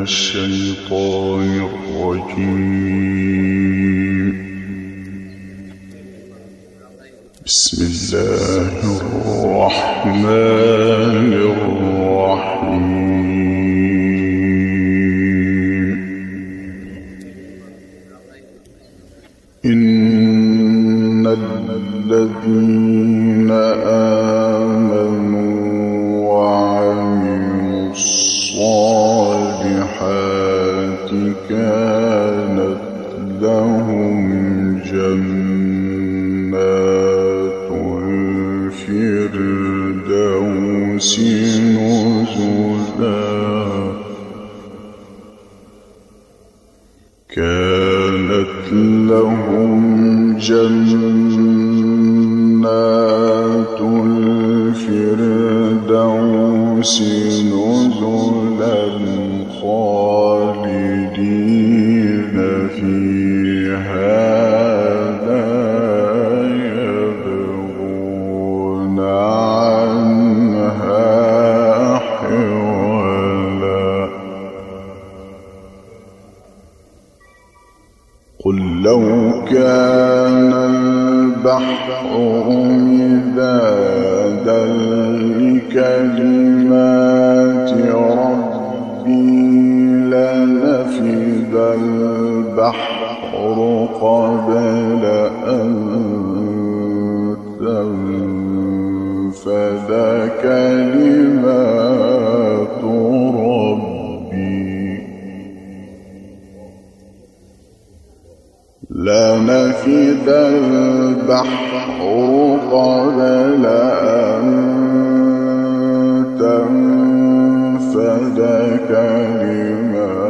من الشيطان الرجيم بسم الله الرحمن الرحيم. إن الذين الفردوس نزلا كانت لهم جنات الفردوس نزلا خالدين قل لو كان البحر مدادا لكلمات ربي لنفد البحر قبل أن تنفد كلمات لنفد البحر قبل أن تنفد كلمات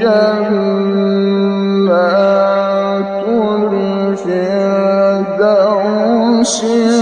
جنات الفردوس.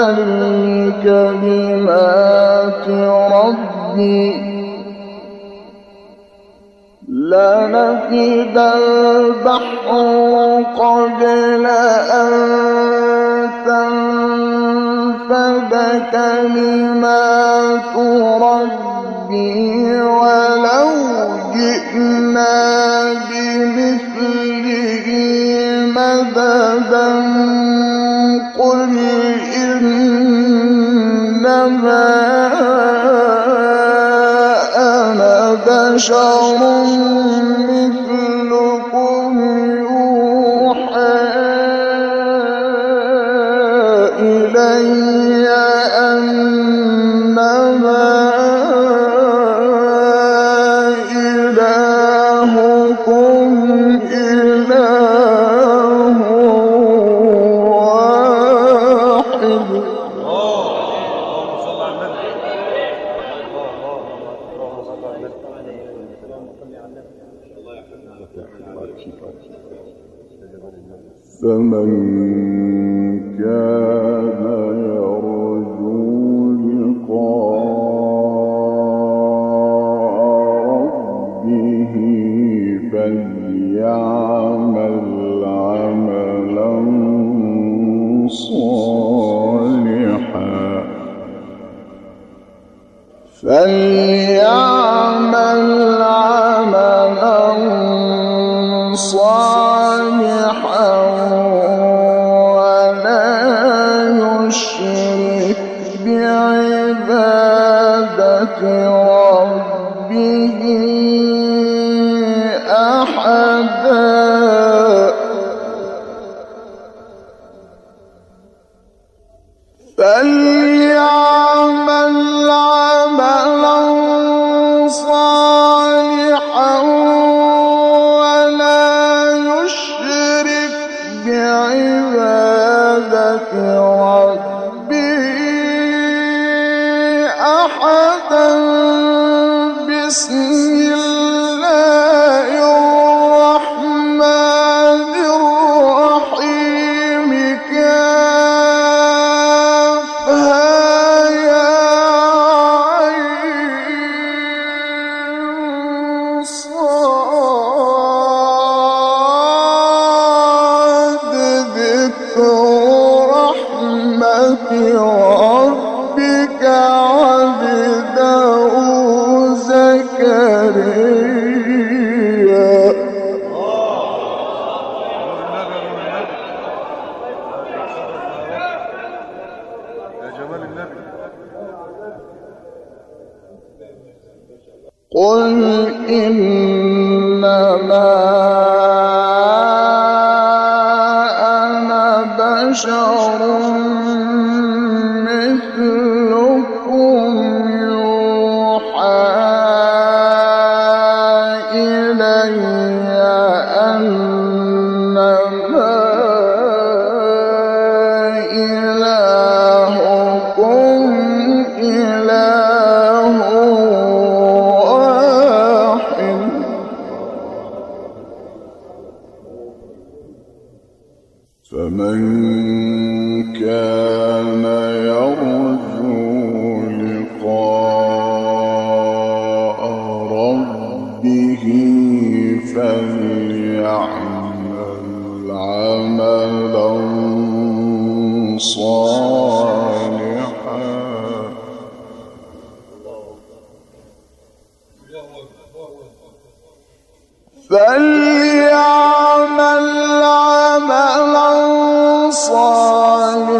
مدادا لكلمات ربي لنفد البحر قبل أن تنفد كلمات ربي بشر انصار يَسْمَعُونَ قل إن من صالح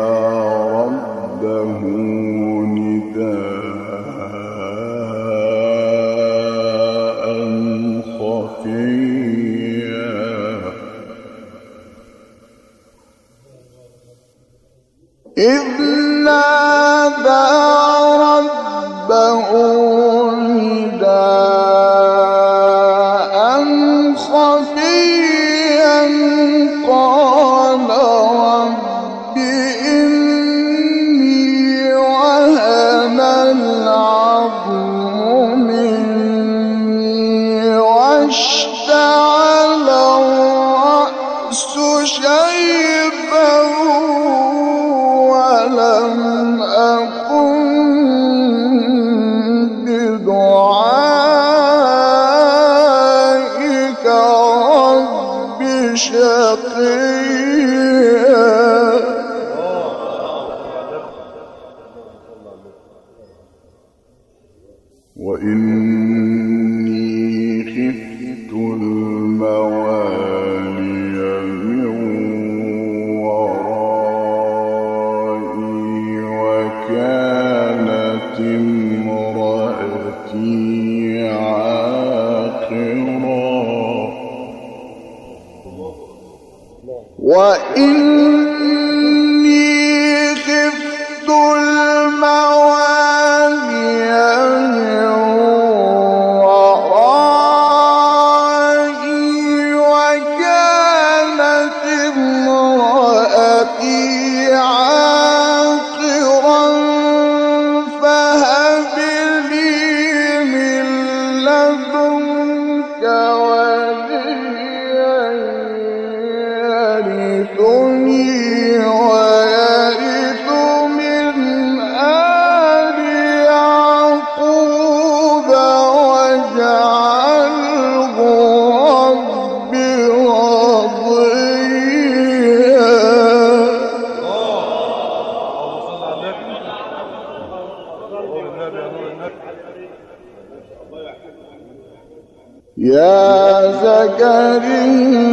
إذ نادى شکل جابين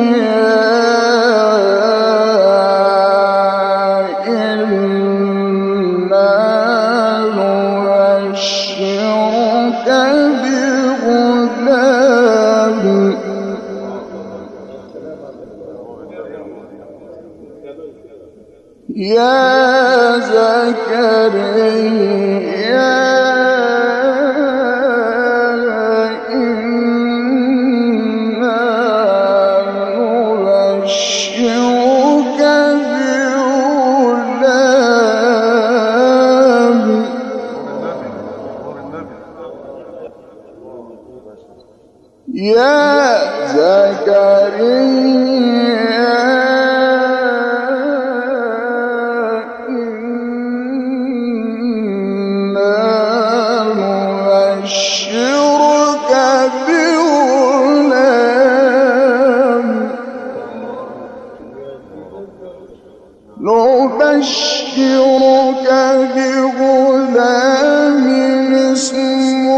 نبشرك بغلام اسمه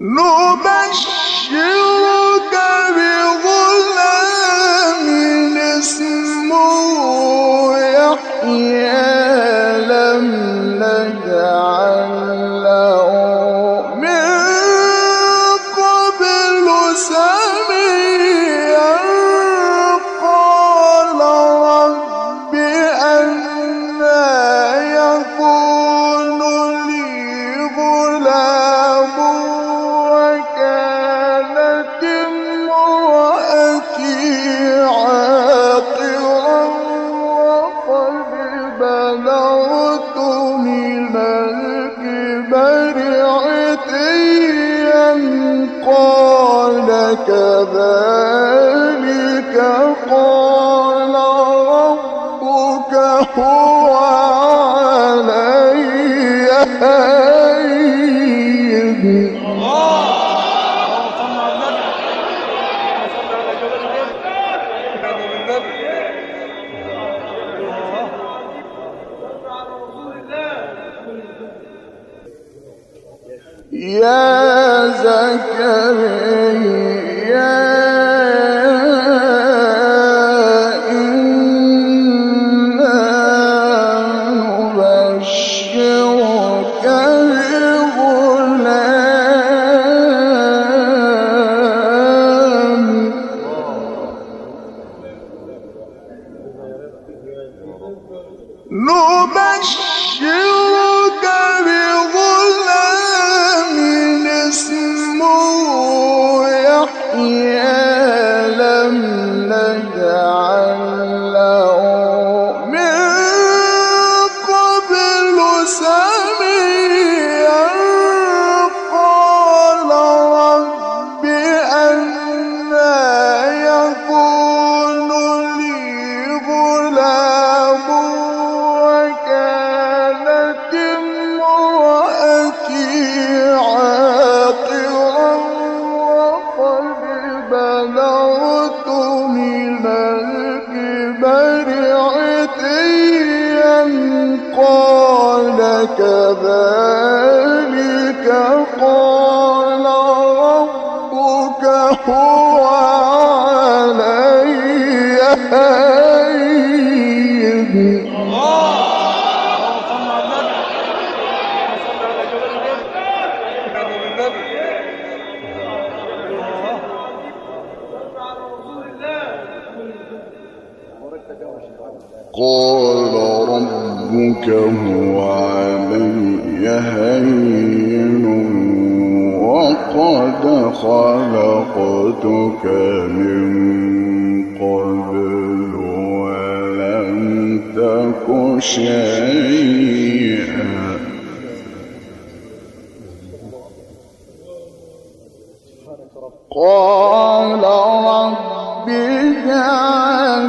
نوبش وكذلك قال ربك هو علي. يا شيئا قال رب اجعل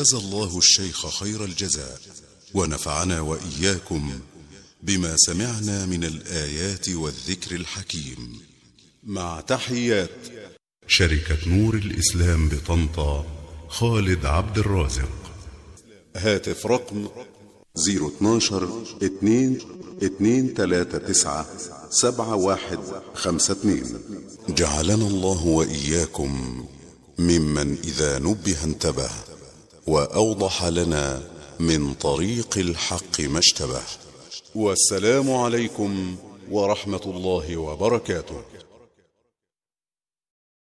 جزى الله الشيخ خير الجزاء ونفعنا واياكم بما سمعنا من الايات والذكر الحكيم. مع تحيات. شركه نور الاسلام بطنطا خالد عبد الرازق. هاتف رقم 012 2 239 7152 جعلنا الله واياكم ممن اذا نبه انتبه. وأوضح لنا من طريق الحق ما اشتبه. والسلام عليكم ورحمة الله وبركاته.